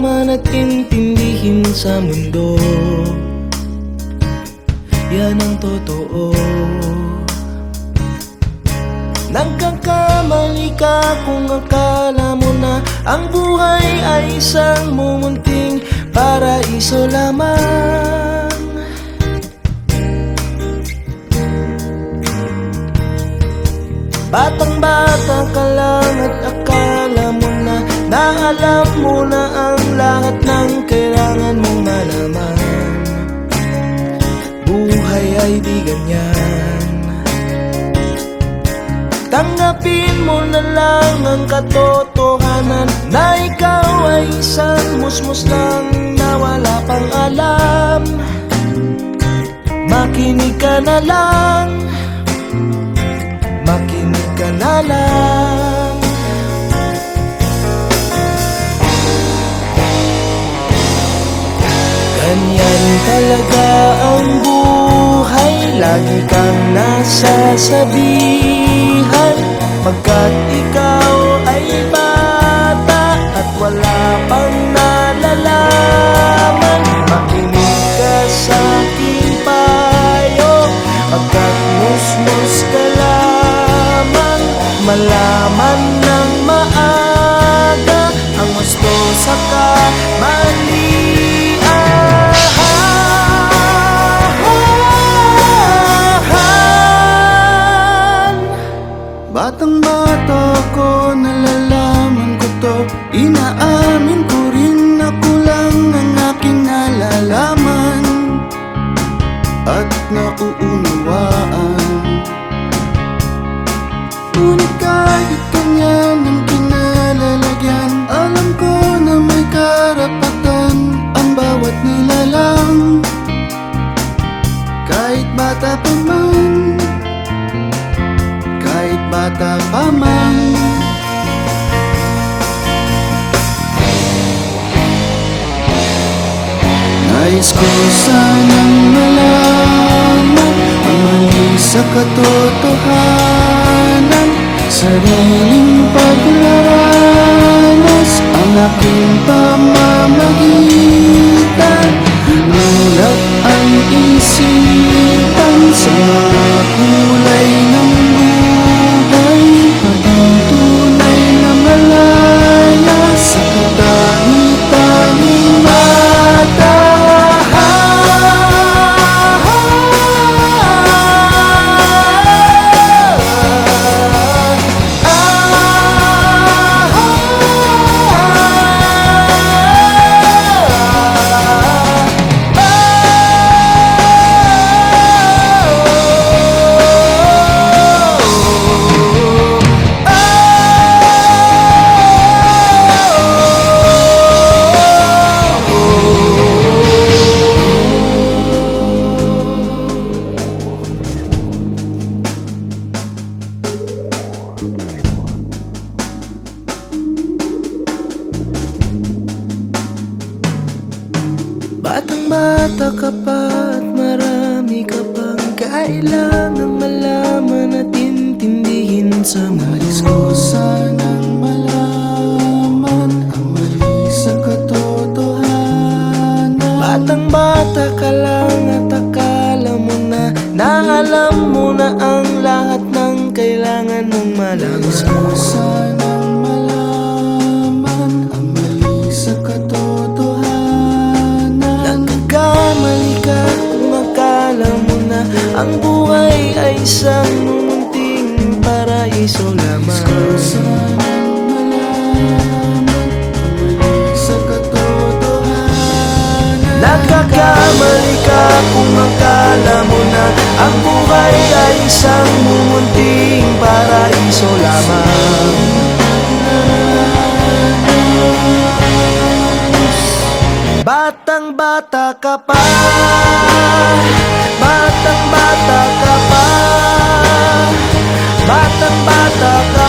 malaman at intindihin sa mundo. Yan ang totoo. Nagkakamali ka kung akala mo na Ang buhay ay isang mumunting paraiso lamang. Batang bata ka lang at akala mo na Na alam mo na ang lahat ng kailangan mong malaman. Buhay ay di ganyan. Tanggapin mo na lang ang katotohanan Na ikaw ay isang musmus lang na wala pang alam. Makinig ka na lang. Makinig ka na lang Ganyan talaga ang buhay. Lagi kang nasasabihan Pagkat ikaw ay bata At wala pang nalalaman Makinig ka sa aking payo. Pagkat musmus ka lamang Malaman bata pa man Nais ko sanang malaman Ang mali sa katotohanan. Sariling paglaranas Ang aking pamamagitan Batang bata ka pa at marami ka pang Kailangang malaman at intindihin sa Nais ko. Sanang malaman Ang mali sa katotohanan. Batang bata ka lang at akala mo na Na alam mo na ang lahat ng kailangan mong malaman Nais ko. Sanang Ang buhay ay isang munting paraiso lamang. Nagkakamali ka kung akala mo na Ang buhay ay isang mumunting paraiso lamang. Batang bata ka pa Batang bata ka pa. Batang bata ka